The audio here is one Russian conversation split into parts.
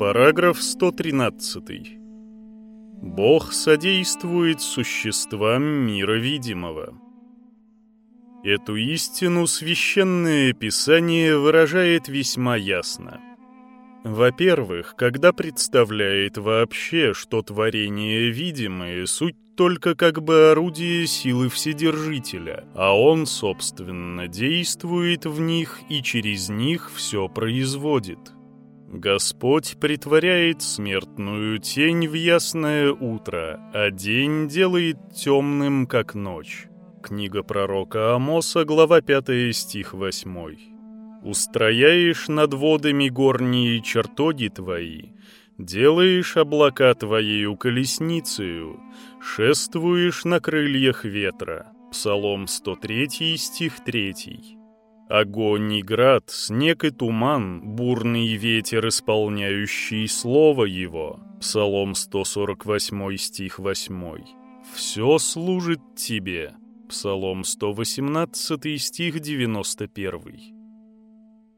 Параграф 113. Бог содействует существам мира видимого. Эту истину священное писание выражает весьма ясно. Во-первых, когда представляет вообще, что творение видимое — суть только как бы орудие силы Вседержителя, а он, собственно, действует в них и через них все производит. Господь притворяет смертную тень в ясное утро, а день делает темным, как ночь. Книга пророка Амоса, глава 5, стих 8. «Устрояешь над водами горние чертоги твои, делаешь облака твоею колесницею, шествуешь на крыльях ветра». Псалом 103, стих 3. Огонь и град, снег и туман, бурный ветер, исполняющий слово его. Псалом 148, стих 8. Все служит тебе. Псалом 118, стих 91.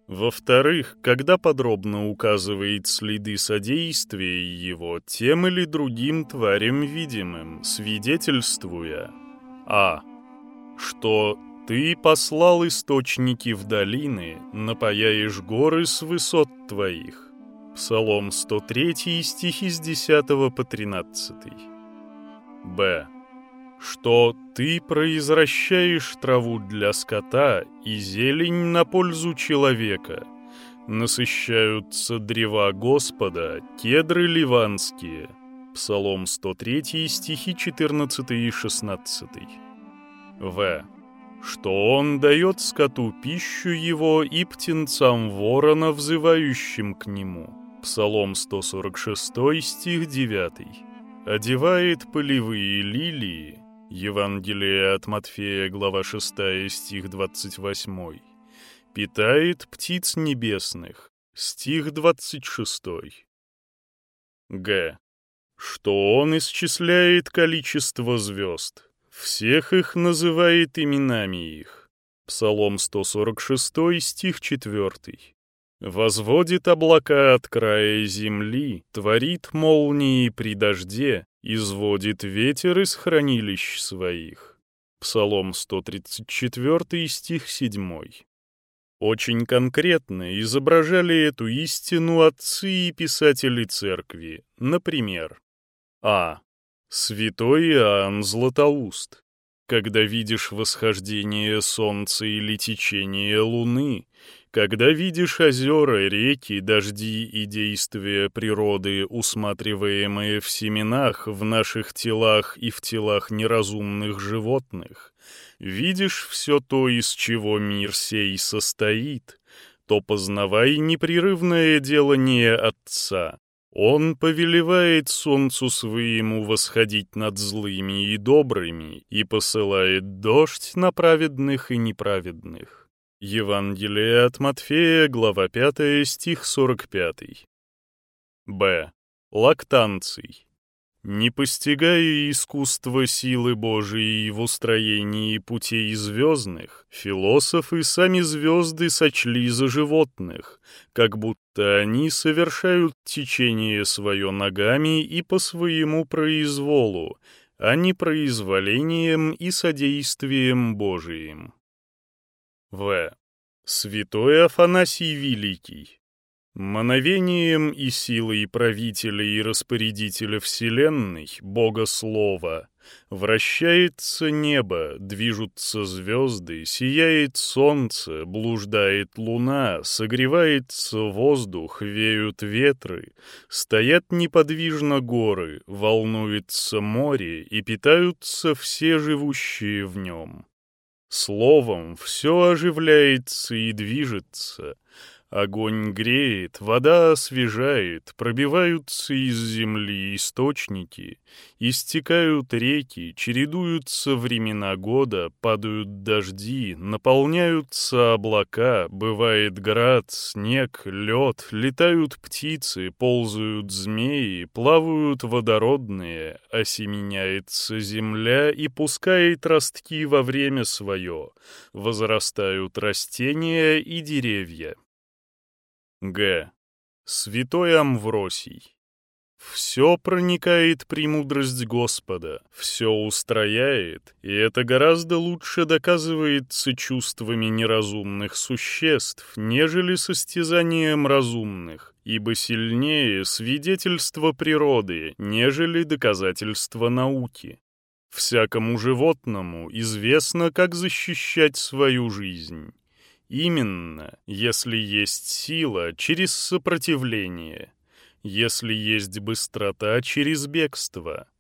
Во-вторых, когда подробно указывает следы содействия его тем или другим тварям видимым, свидетельствуя а. что ты послал источники в долины, напаяешь горы с высот твоих. Псалом 103, стихи с 10 по 13. Б что ты произвращаешь траву для скота и зелень на пользу человека. Насыщаются древа Господа, кедры ливанские. Псалом 103, стихи 14 и 16. В. Что он дает скоту пищу его и птенцам ворона, взывающим к нему. Псалом 146, стих 9. Одевает полевые лилии, Евангелие от Матфея, глава 6, стих 28. «Питает птиц небесных», стих 26. Г. Что он исчисляет количество звезд, всех их называет именами их. Псалом 146, стих 4. Возводит облака от края земли, творит молнии при дожде, изводит ветер из хранилищ своих. Псалом 134, стих 7. Очень конкретно изображали эту истину отцы и писатели церкви. Например, А. Святой Иоанн Златоуст. Когда видишь восхождение солнца или течение луны, когда видишь озера, реки, дожди и действия природы, усматриваемые в семенах, в наших телах и в телах неразумных животных, видишь все то, из чего мир сей состоит, то познавай непрерывное делание Отца. Он повелевает солнцу своему восходить над злыми и добрыми и посылает дождь на праведных и неправедных. Евангелие от Матфея, глава 5, стих 45. Б. Лактанций. Не постигая искусство силы Божией в устроении путей звездных, философы сами звезды сочли за животных, как будто они совершают течение свое ногами и по своему произволу, а не произволением и содействием Божиим. В. Святой Афанасий Великий. Мановением и силой правителя и распорядителя Вселенной, Бога Слова, вращается небо, движутся звезды, сияет солнце, блуждает луна, согревается воздух, веют ветры, стоят неподвижно горы, волнуется море и питаются все живущие в нем. Словом, все оживляется и движется. Огонь греет, вода освежает, пробиваются из земли источники, истекают реки, чередуются времена года, падают дожди, наполняются облака, бывает град, снег, лед, летают птицы, ползают змеи, плавают водородные, осеменяется земля и пускает ростки во время свое, возрастают растения и деревья. Г. Святой Амвросий. Все проникает премудрость Господа, все устрояет, и это гораздо лучше доказывается чувствами неразумных существ, нежели состязанием разумных, ибо сильнее свидетельство природы, нежели доказательство науки. Всякому животному известно, как защищать свою жизнь. Именно, если есть сила через сопротивление, если есть быстрота через бегство,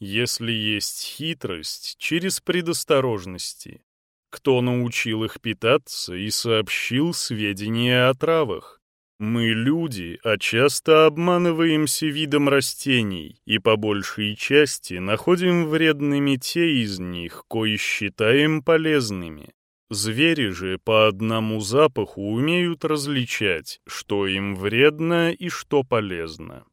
если есть хитрость через предосторожности. Кто научил их питаться и сообщил сведения о травах? Мы люди, а часто обманываемся видом растений и по большей части находим вредными те из них, кои считаем полезными. Звери же по одному запаху умеют различать, что им вредно и что полезно.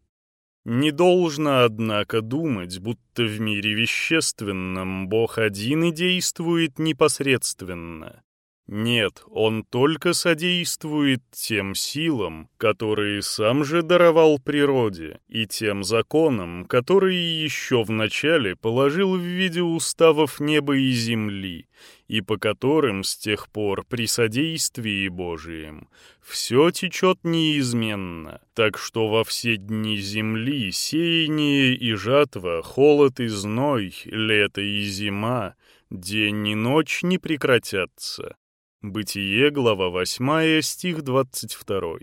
Не должно, однако, думать, будто в мире вещественном Бог один и действует непосредственно. Нет, он только содействует тем силам, которые сам же даровал природе, и тем законам, которые еще вначале положил в виде уставов неба и земли, и по которым с тех пор при содействии Божием все течет неизменно, так что во все дни земли сеяние и жатва, холод и зной, лето и зима, день и ночь не прекратятся. Бытие, глава 8, стих 22.